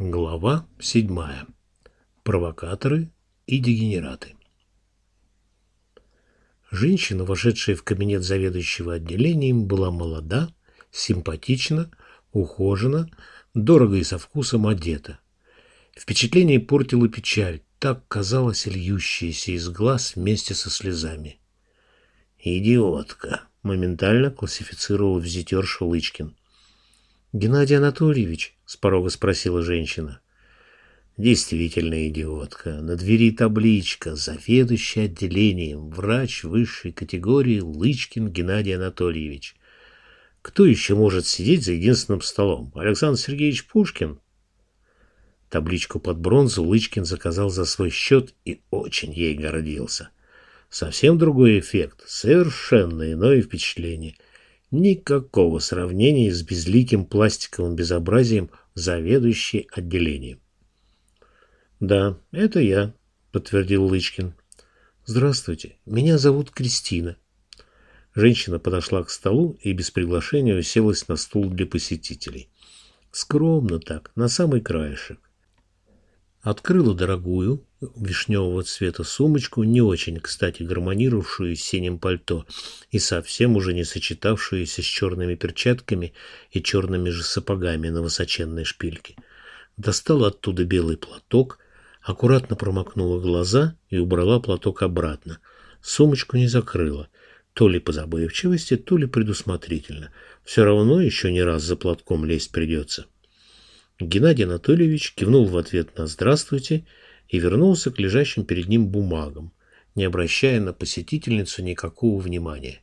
Глава седьмая. Провокаторы и дегенераты. Женщина, вошедшая в кабинет заведующего отделением, была молода, симпатична, ухожена, дорого и со вкусом одета. Впечатление портило печаль, так казалось льющаяся из глаз вместе со слезами. «Идиотка!» — моментально классифицировал визитерша Лычкин. «Геннадий Анатольевич?» — с порога спросила женщина. Действительно идиотка. На двери табличка «Заведующий отделением, врач высшей категории Лычкин Геннадий Анатольевич». Кто еще может сидеть за единственным столом? Александр Сергеевич Пушкин? Табличку под бронзу Лычкин заказал за свой счет и очень ей гордился. Совсем другой эффект, совершенно иное впечатление. Никакого сравнения с безликим пластиковым безобразием заведующей отделением. «Да, это я», — подтвердил Лычкин. «Здравствуйте, меня зовут Кристина». Женщина подошла к столу и без приглашения уселась на стул для посетителей. Скромно так, на самый краешек. Открыла дорогую, вишневого цвета сумочку, не очень, кстати, гармонировавшую с синим пальто и совсем уже не сочетавшуюся с черными перчатками и черными же сапогами на высоченной шпильке. Достала оттуда белый платок, аккуратно промокнула глаза и убрала платок обратно. Сумочку не закрыла. То ли по забывчивости, то ли предусмотрительно. Все равно еще не раз за платком лезть придется. Геннадий Анатольевич кивнул в ответ на «здравствуйте» и вернулся к лежащим перед ним бумагам, не обращая на посетительницу никакого внимания.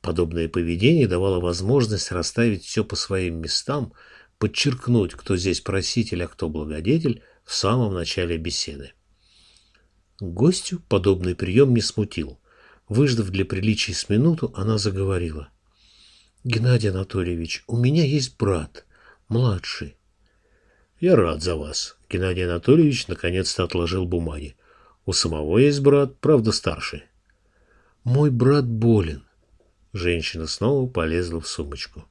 Подобное поведение давало возможность расставить все по своим местам, подчеркнуть, кто здесь проситель, а кто благодетель, в самом начале беседы. Гостю подобный прием не смутил. Выждав для приличия с минуту, она заговорила. «Геннадий Анатольевич, у меня есть брат, младший. Я рад за вас. Геннадий Анатольевич наконец-то отложил бумаги. У самого есть брат, правда старший. Мой брат болен. Женщина снова полезла в сумочку.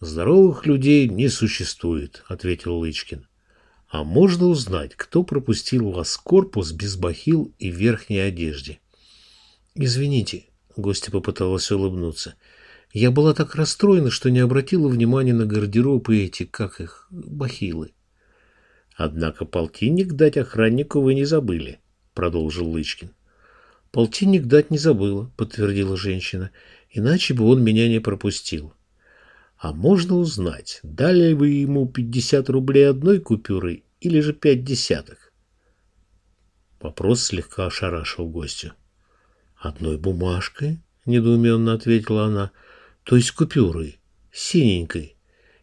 Здоровых людей не существует, ответил Лычкин. А можно узнать, кто пропустил вас в корпус без бахил и верхней одежде? Извините, гостья попыталась улыбнуться. Я была так расстроена, что не обратила внимания на гардероб и эти, как их, бахилы. Однако полтинник дать охраннику вы не забыли, продолжил Лычкин. Полтинник дать не забыла, подтвердила женщина, иначе бы он меня не пропустил. А можно узнать, дали вы ему пятьдесят рублей одной купюрой или же пять десятых? Вопрос слегка ошарашил гостю. Одной бумажкой? недоуменно ответила она. То есть купюрой, синенькой.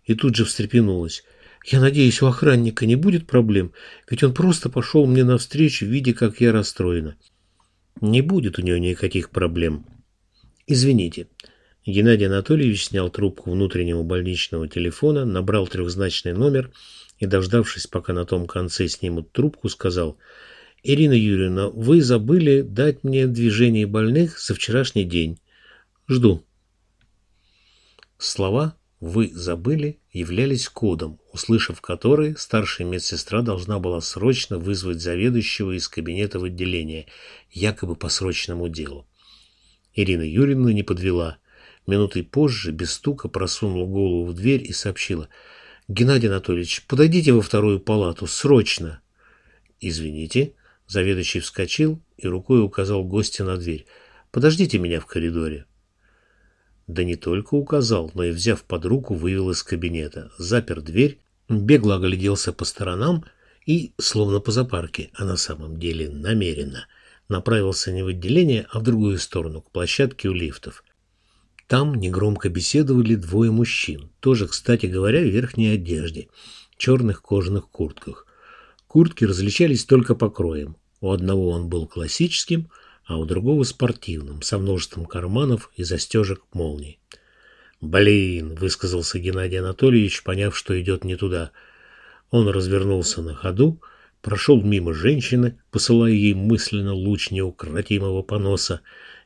И тут же встрепенулась. Я надеюсь, у охранника не будет проблем, ведь он просто пошел мне навстречу, видя, как я расстроена. Не будет у него никаких проблем. Извините. Геннадий Анатольевич снял трубку внутреннего больничного телефона, набрал трехзначный номер и, дождавшись, пока на том конце снимут трубку, сказал «Ирина Юрьевна, вы забыли дать мне движение больных за вчерашний день. Жду». Слова «вы забыли» являлись кодом, услышав который, старшая медсестра должна была срочно вызвать заведующего из кабинета в отделение, якобы по срочному делу. Ирина Юрьевна не подвела. Минутой позже без стука просунула голову в дверь и сообщила. «Геннадий Анатольевич, подойдите во вторую палату, срочно!» «Извините». Заведующий вскочил и рукой указал гостя на дверь. «Подождите меня в коридоре». Да не только указал, но и, взяв под руку, вывел из кабинета, запер дверь, бегло огляделся по сторонам и, словно по запарке, а на самом деле намеренно, направился не в отделение, а в другую сторону, к площадке у лифтов. Там негромко беседовали двое мужчин, тоже, кстати говоря, в верхней одежде, черных кожаных куртках. Куртки различались только по кроям. У одного он был классическим, а у другого спортивным, со множеством карманов и застежек молний. «Блин!» — высказался Геннадий Анатольевич, поняв, что идет не туда. Он развернулся на ходу, прошел мимо женщины, посылая ей мысленно луч неукротимого поноса,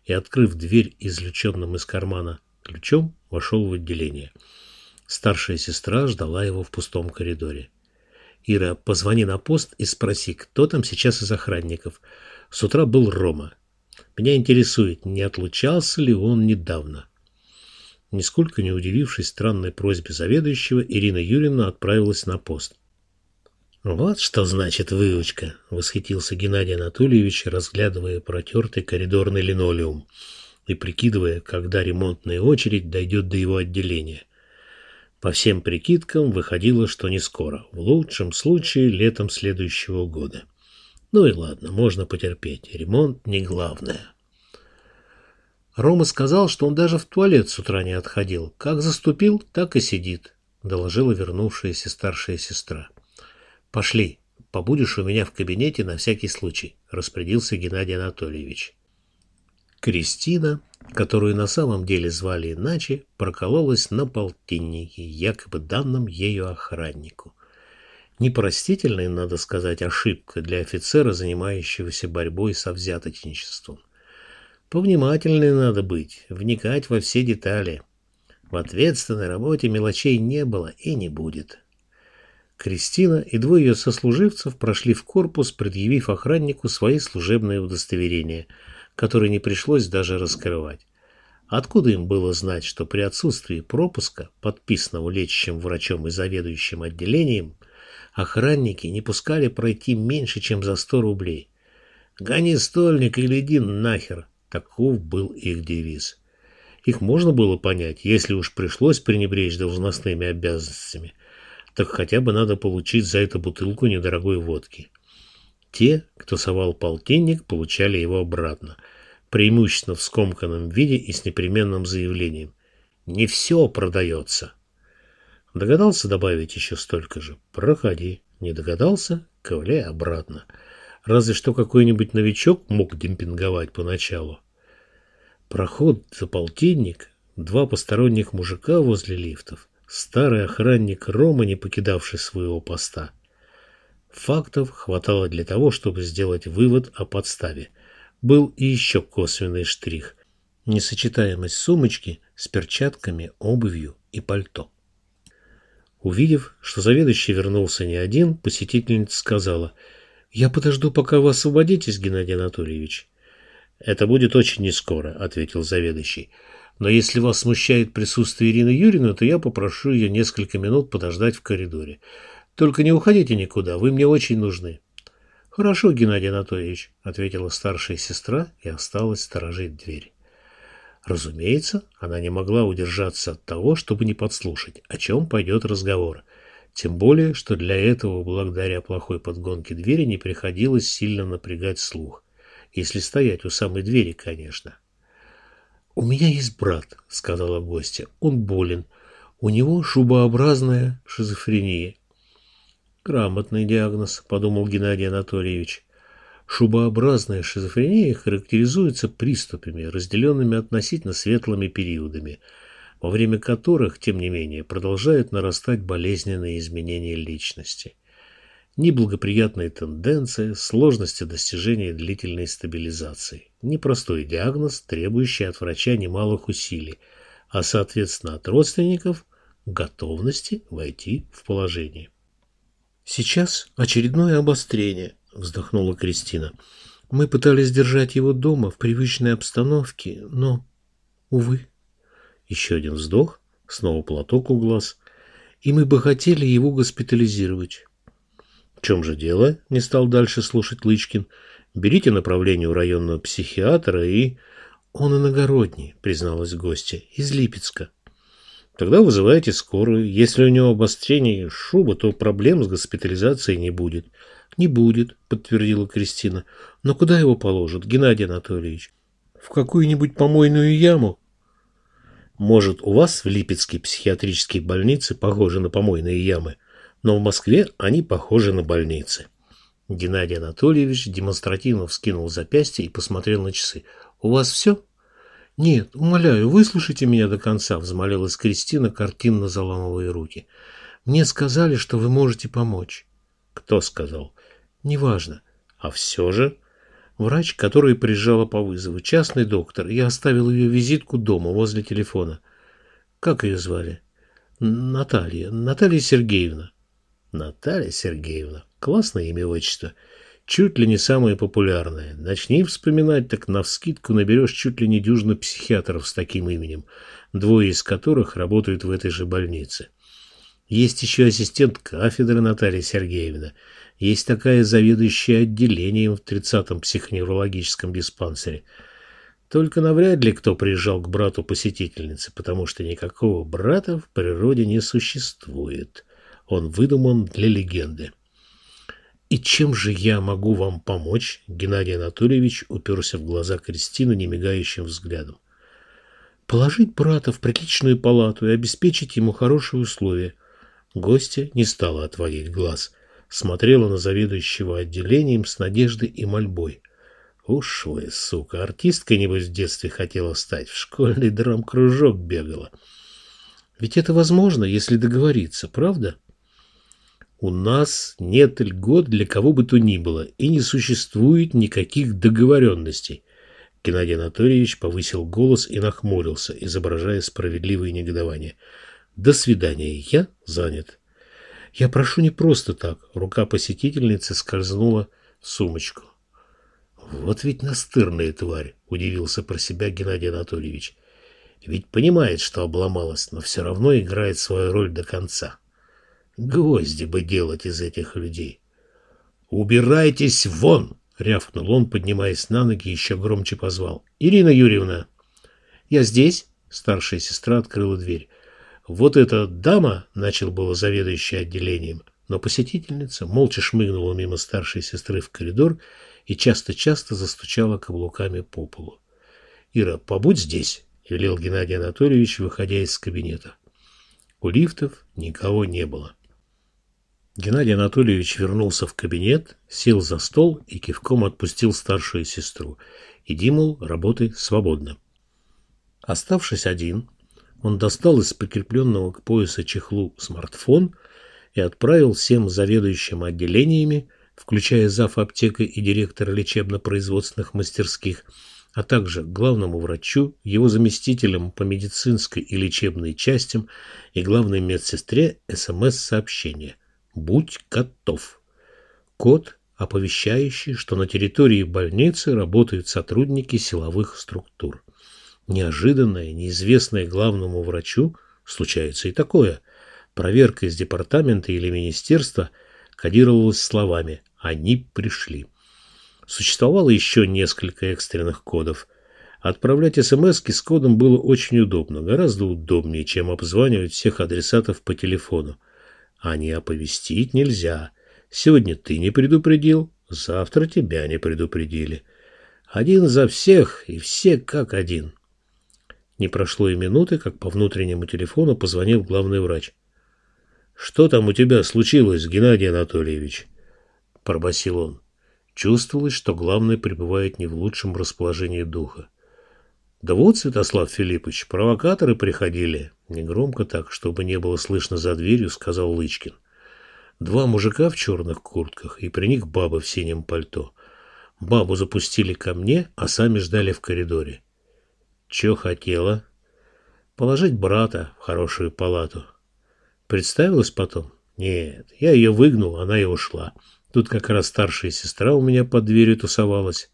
и, открыв дверь извлеченным из кармана ключом, вошел в отделение. Старшая сестра ждала его в пустом коридоре. Ира, позвони на пост и спроси, кто там сейчас из охранников. С утра был Рома. Меня интересует, не отлучался ли он недавно. Нисколько не удивившись странной просьбе заведующего, Ирина Юрьевна отправилась на пост. «Вот что значит выучка!» — восхитился Геннадий Анатольевич, разглядывая протертый коридорный линолеум и прикидывая, когда ремонтная очередь дойдет до его отделения. По всем прикидкам выходило, что не скоро, в лучшем случае летом следующего года. Ну и ладно, можно потерпеть, ремонт не главное. Рома сказал, что он даже в туалет с утра не отходил. Как заступил, так и сидит, доложила вернувшаяся старшая сестра. Пошли, побудешь у меня в кабинете на всякий случай, распорядился Геннадий Анатольевич. Кристина, которую на самом деле звали иначе, прокололась на полтиннике, якобы данным ею охраннику. Непростительная, надо сказать, ошибка для офицера, занимающегося борьбой со взяточничеством. Повнимательнее надо быть, вникать во все детали. В ответственной работе мелочей не было и не будет. Кристина и двое ее сослуживцев прошли в корпус, предъявив охраннику свои служебные удостоверения, которые не пришлось даже раскрывать. Откуда им было знать, что при отсутствии пропуска, подписанного лечащим врачом и заведующим отделением, охранники не пускали пройти меньше, чем за сто рублей? «Гони стольник или иди нахер!» Таков был их девиз. Их можно было понять, если уж пришлось пренебречь должностными обязанностями, так хотя бы надо получить за это бутылку недорогой водки. Те, кто совал полтинник, получали его обратно, преимущественно в скомканном виде и с непременным заявлением. «Не все продается». Догадался добавить еще столько же? Проходи. Не догадался? Ковыляй обратно. Разве что какой-нибудь новичок мог демпинговать поначалу. Проход за полтинник, два посторонних мужика возле лифтов, старый охранник Рома, не покидавший своего поста. Фактов хватало для того, чтобы сделать вывод о подставе. Был и еще косвенный штрих – несочетаемость сумочки с перчатками, обувью и пальто. Увидев, что заведующий вернулся не один, посетительница сказала – «Я подожду, пока вы освободитесь, Геннадий Анатольевич». «Это будет очень нескоро», — ответил заведующий. «Но если вас смущает присутствие Ирины Юрьевны, то я попрошу ее несколько минут подождать в коридоре. Только не уходите никуда, вы мне очень нужны». «Хорошо, Геннадий Анатольевич», — ответила старшая сестра и осталась сторожить дверь. Разумеется, она не могла удержаться от того, чтобы не подслушать, о чем пойдет разговор. Тем более, что для этого, благодаря плохой подгонке двери, не приходилось сильно напрягать слух. Если стоять у самой двери, конечно. «У меня есть брат», — сказала гостья. «Он болен. У него шубообразная шизофрения». «Грамотный диагноз», — подумал Геннадий Анатольевич. Шубообразная шизофрения характеризуется приступами, разделенными относительно светлыми периодами — во время которых, тем не менее, продолжают нарастать болезненные изменения личности. Неблагоприятные тенденции, сложности достижения длительной стабилизации. Непростой диагноз, требующий от врача немалых усилий, а, соответственно, от родственников готовности войти в положение. «Сейчас очередное обострение», – вздохнула Кристина. «Мы пытались держать его дома в привычной обстановке, но, увы». Еще один вздох, снова платок у глаз. И мы бы хотели его госпитализировать. В чем же дело? Не стал дальше слушать Лычкин. Берите направление у районного психиатра и... Он иногородний, призналась гостья, из Липецка. Тогда вызывайте скорую. Если у него обострение шуба, то проблем с госпитализацией не будет. Не будет, подтвердила Кристина. Но куда его положат, Геннадий Анатольевич? В какую-нибудь помойную яму? Может, у вас в Липецке психиатрические больницы похожи на помойные ямы, но в Москве они похожи на больницы. Геннадий Анатольевич демонстративно вскинул запястье и посмотрел на часы. «У вас все?» «Нет, умоляю, выслушайте меня до конца», — взмолилась Кристина, картинно заламывая руки. «Мне сказали, что вы можете помочь». «Кто сказал?» «Неважно». «А все же?» Врач, который приезжала по вызову, частный доктор. Я оставил ее визитку дома, возле телефона. Как ее звали? Наталья. Наталья Сергеевна. Наталья Сергеевна. Классное имя отчество. Чуть ли не самое популярное. Начни вспоминать, так навскидку наберешь чуть ли не дюжину психиатров с таким именем, двое из которых работают в этой же больнице. Есть еще ассистент кафедры Наталья Сергеевна. Есть такая заведующая отделением в 30-м психоневрологическом диспансере. Только навряд ли кто приезжал к брату посетительницы, потому что никакого брата в природе не существует. Он выдуман для легенды. «И чем же я могу вам помочь?» Геннадий Анатольевич уперся в глаза Кристины немигающим взглядом. «Положить брата в приличную палату и обеспечить ему хорошие условия». Гостья не стала отводить глаз – смотрела на заведующего отделением с надеждой и мольбой. Уж вы, сука, артисткой, небось, в детстве хотела стать, в школьный драм-кружок бегала. Ведь это возможно, если договориться, правда? У нас нет льгот для кого бы то ни было, и не существует никаких договоренностей. Геннадий Анатольевич повысил голос и нахмурился, изображая справедливое негодование. «До свидания, я занят». Я прошу не просто так. Рука посетительницы скользнула в сумочку. Вот ведь настырная тварь, удивился про себя Геннадий Анатольевич. Ведь понимает, что обломалась, но все равно играет свою роль до конца. Гвозди бы делать из этих людей. «Убирайтесь вон!» — рявкнул он, поднимаясь на ноги, еще громче позвал. «Ирина Юрьевна!» «Я здесь?» — старшая сестра открыла дверь. Вот эта дама, начал было заведующий отделением, но посетительница молча шмыгнула мимо старшей сестры в коридор и часто-часто застучала каблуками по полу. «Ира, побудь здесь», — велел Геннадий Анатольевич, выходя из кабинета. У лифтов никого не было. Геннадий Анатольевич вернулся в кабинет, сел за стол и кивком отпустил старшую сестру. «Иди, мол, работай свободно». Оставшись один, он достал из прикрепленного к поясу чехлу смартфон и отправил всем заведующим отделениями, включая зав. аптекой и директора лечебно-производственных мастерских, а также главному врачу, его заместителям по медицинской и лечебной частям и главной медсестре СМС-сообщение «Будь готов». Код, оповещающий, что на территории больницы работают сотрудники силовых структур неожиданное, неизвестное главному врачу, случается и такое. Проверка из департамента или министерства кодировалась словами «они пришли». Существовало еще несколько экстренных кодов. Отправлять смс с кодом было очень удобно, гораздо удобнее, чем обзванивать всех адресатов по телефону. А не оповестить нельзя. Сегодня ты не предупредил, завтра тебя не предупредили. Один за всех и все как один. Не прошло и минуты, как по внутреннему телефону позвонил главный врач. «Что там у тебя случилось, Геннадий Анатольевич?» – пробасил он. Чувствовалось, что главный пребывает не в лучшем расположении духа. «Да вот, Святослав Филиппович, провокаторы приходили». Негромко так, чтобы не было слышно за дверью, сказал Лычкин. Два мужика в черных куртках, и при них баба в синем пальто. Бабу запустили ко мне, а сами ждали в коридоре. Че хотела? Положить брата в хорошую палату. Представилась потом? Нет, я ее выгнул, она и ушла. Тут как раз старшая сестра у меня под дверью тусовалась.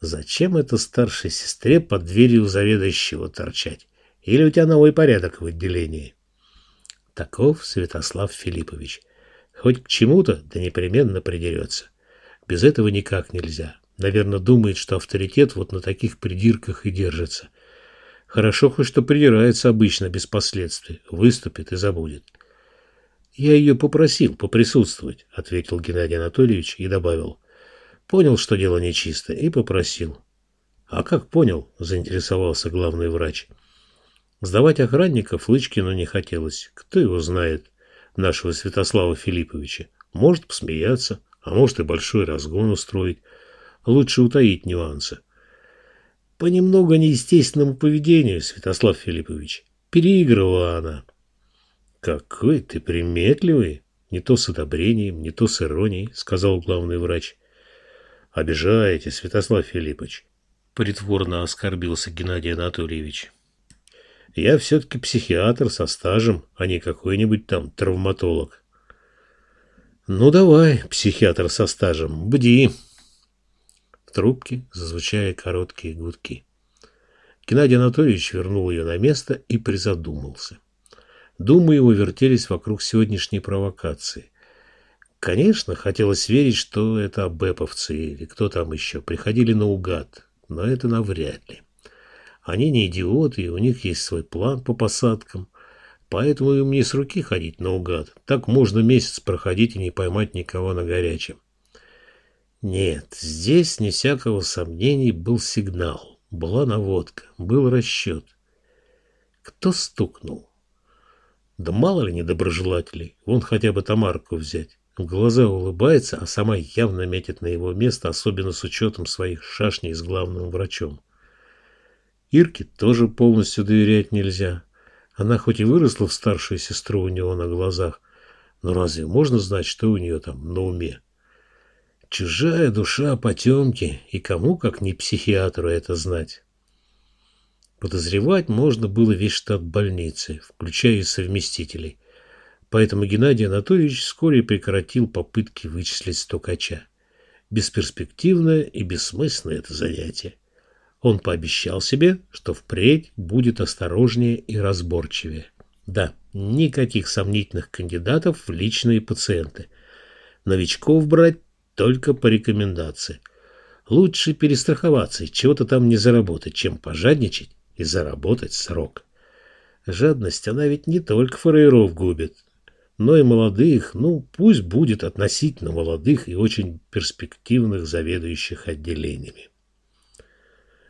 Зачем это старшей сестре под дверью заведующего торчать? Или у тебя новый порядок в отделении? Таков Святослав Филиппович. Хоть к чему-то, да непременно придерется. Без этого никак нельзя. Наверное, думает, что авторитет вот на таких придирках и держится. Хорошо хоть что придирается обычно без последствий. Выступит и забудет. Я ее попросил поприсутствовать, ответил Геннадий Анатольевич и добавил. Понял, что дело нечисто, и попросил. А как понял, заинтересовался главный врач. Сдавать охранников Лычкину не хотелось. Кто его знает, нашего Святослава Филипповича. Может посмеяться, а может и большой разгон устроить. Лучше утаить нюансы. По немного неестественному поведению, Святослав Филиппович. Переигрывала она. Какой ты приметливый. Не то с одобрением, не то с иронией, сказал главный врач. Обижаете, Святослав Филиппович. Притворно оскорбился Геннадий Анатольевич. Я все-таки психиатр со стажем, а не какой-нибудь там травматолог. Ну давай, психиатр со стажем, бди. В трубке зазвучали короткие гудки. Геннадий Анатольевич вернул ее на место и призадумался. Думы его вертелись вокруг сегодняшней провокации. Конечно, хотелось верить, что это абэповцы или кто там еще приходили наугад, но это навряд ли. Они не идиоты, и у них есть свой план по посадкам, поэтому им не с руки ходить наугад. Так можно месяц проходить и не поймать никого на горячем. Нет, здесь, не всякого сомнений, был сигнал, была наводка, был расчет. Кто стукнул? Да мало ли недоброжелателей, вон хотя бы Тамарку взять. В глаза улыбается, а сама явно метит на его место, особенно с учетом своих шашней с главным врачом. Ирке тоже полностью доверять нельзя. Она хоть и выросла в старшую сестру у него на глазах, но разве можно знать, что у нее там на уме? Чужая душа потемки, и кому, как не психиатру, это знать? Подозревать можно было весь штат больницы, включая и совместителей. Поэтому Геннадий Анатольевич вскоре прекратил попытки вычислить стукача. Бесперспективное и бессмысленное это занятие. Он пообещал себе, что впредь будет осторожнее и разборчивее. Да, никаких сомнительных кандидатов в личные пациенты. Новичков брать только по рекомендации. Лучше перестраховаться и чего-то там не заработать, чем пожадничать и заработать срок. Жадность, она ведь не только фраеров губит, но и молодых, ну, пусть будет относительно молодых и очень перспективных заведующих отделениями.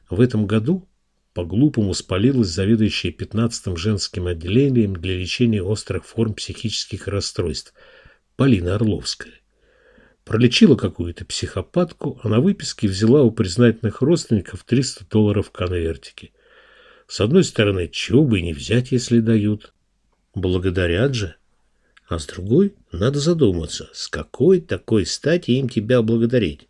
В этом году по-глупому спалилась заведующая 15-м женским отделением для лечения острых форм психических расстройств Полина Орловская. Пролечила какую-то психопатку, а на выписке взяла у признательных родственников 300 долларов в конвертике. С одной стороны, чего бы и не взять, если дают. Благодарят же. А с другой, надо задуматься, с какой такой стати им тебя благодарить.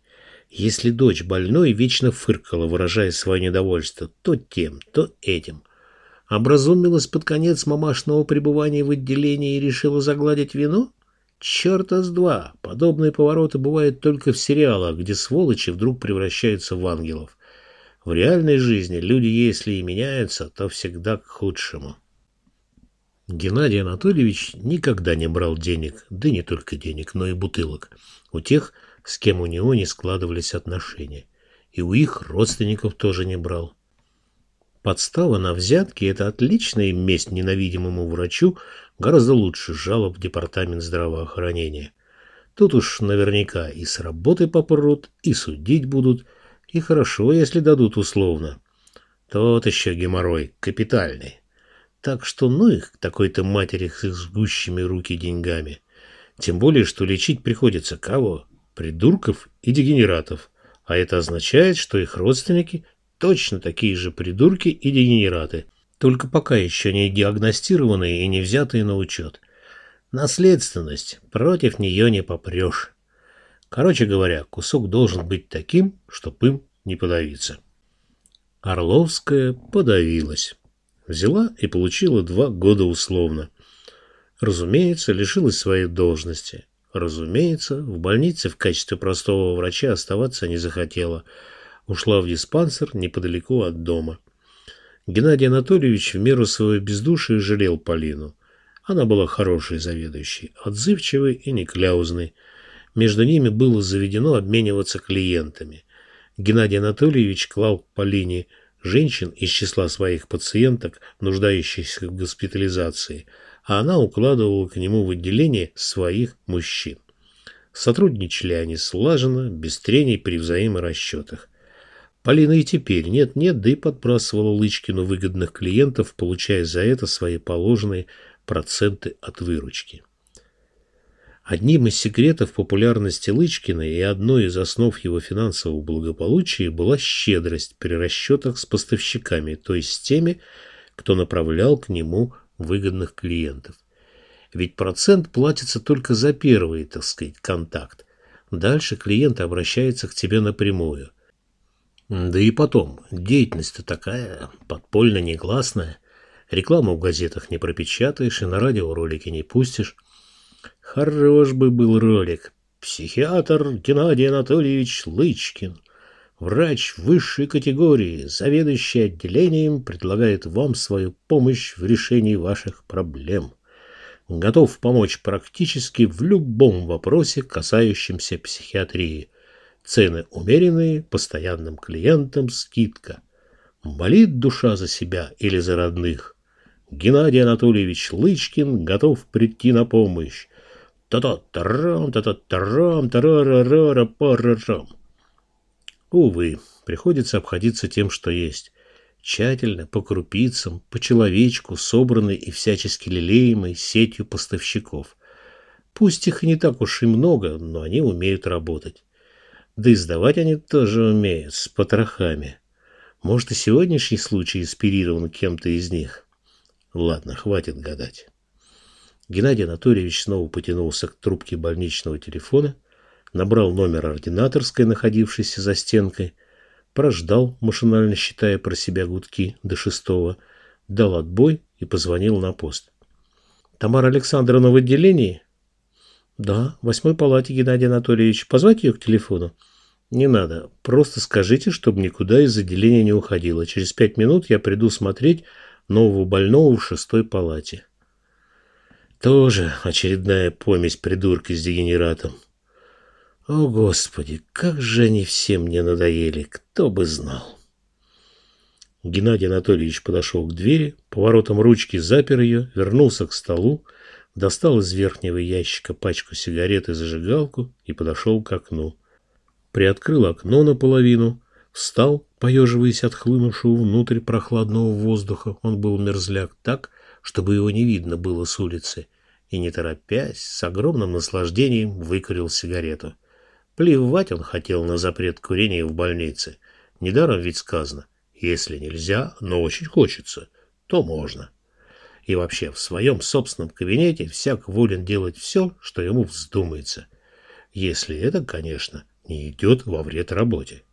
Если дочь больной вечно фыркала, выражая свое недовольство то тем, то этим. Образумилась под конец мамашного пребывания в отделении и решила загладить вину? Черта с два! Подобные повороты бывают только в сериалах, где сволочи вдруг превращаются в ангелов. В реальной жизни люди, если и меняются, то всегда к худшему. Геннадий Анатольевич никогда не брал денег, да не только денег, но и бутылок, у тех, с кем у него не складывались отношения. И у их родственников тоже не брал. Подстава на взятки – это отличная месть ненавидимому врачу, гораздо лучше жалоб в департамент здравоохранения. Тут уж наверняка и с работы попрут, и судить будут, и хорошо, если дадут условно. Тот еще геморрой, капитальный. Так что ну их, такой-то матери с их жгущими руки деньгами. Тем более, что лечить приходится кого? Придурков и дегенератов. А это означает, что их родственники точно такие же придурки и дегенераты – только пока еще не диагностированные и не взятые на учет. Наследственность, против нее не попрешь. Короче говоря, кусок должен быть таким, чтоб им не подавиться. Орловская подавилась. Взяла и получила два года условно. Разумеется, лишилась своей должности. Разумеется, в больнице в качестве простого врача оставаться не захотела. Ушла в диспансер неподалеку от дома. Геннадий Анатольевич в меру своего бездушия жалел Полину. Она была хорошей заведующей, отзывчивой и не кляузной. Между ними было заведено обмениваться клиентами. Геннадий Анатольевич клал Полине женщин из числа своих пациенток, нуждающихся в госпитализации, а она укладывала к нему в отделение своих мужчин. Сотрудничали они слаженно, без трений при взаиморасчетах. Полина и теперь нет-нет, да и подбрасывала Лычкину выгодных клиентов, получая за это свои положенные проценты от выручки. Одним из секретов популярности Лычкина и одной из основ его финансового благополучия была щедрость при расчетах с поставщиками, то есть с теми, кто направлял к нему выгодных клиентов. Ведь процент платится только за первый, так сказать, контакт. Дальше клиент обращается к тебе напрямую – да и потом, деятельность-то такая, подпольно-негласная. Рекламу в газетах не пропечатаешь и на радиоролики не пустишь. Хорош бы был ролик. Психиатр Геннадий Анатольевич Лычкин, врач высшей категории, заведующий отделением, предлагает вам свою помощь в решении ваших проблем. Готов помочь практически в любом вопросе, касающемся психиатрии. Цены умеренные, постоянным клиентам скидка. Болит душа за себя или за родных? Геннадий Анатольевич Лычкин готов прийти на помощь та-та-тарам, та-та-тарам, тарара-рара-парарам. Увы, приходится обходиться тем, что есть. Тщательно, по крупицам, по человечку, собранной и всячески лелеемой сетью поставщиков. Пусть их не так уж и много, но они умеют работать. Да и сдавать они тоже умеют, с потрохами. Может, и сегодняшний случай инспирирован кем-то из них. Ладно, хватит гадать. Геннадий Анатольевич снова потянулся к трубке больничного телефона, набрал номер ординаторской, находившейся за стенкой, прождал, машинально считая про себя гудки до шестого, дал отбой и позвонил на пост. «Тамара Александровна в отделении?» «Да, в восьмой палате, Геннадий Анатольевич. Позвать ее к телефону?» «Не надо. Просто скажите, чтобы никуда из отделения не уходила. Через пять минут я приду смотреть нового больного в шестой палате». Тоже очередная помесь придурки с дегенератом. О, Господи, как же они все мне надоели, кто бы знал. Геннадий Анатольевич подошел к двери, поворотом ручки запер ее, вернулся к столу, достал из верхнего ящика пачку сигарет и зажигалку и подошел к окну. Приоткрыл окно наполовину, встал, поеживаясь от хлынувшего внутрь прохладного воздуха, он был мерзляк так, чтобы его не видно было с улицы, и, не торопясь, с огромным наслаждением выкурил сигарету. Плевать он хотел на запрет курения в больнице. Недаром ведь сказано, если нельзя, но очень хочется, то можно. И вообще, в своем собственном кабинете всяк волен делать все, что ему вздумается. Если это, конечно, не идет во вред работе.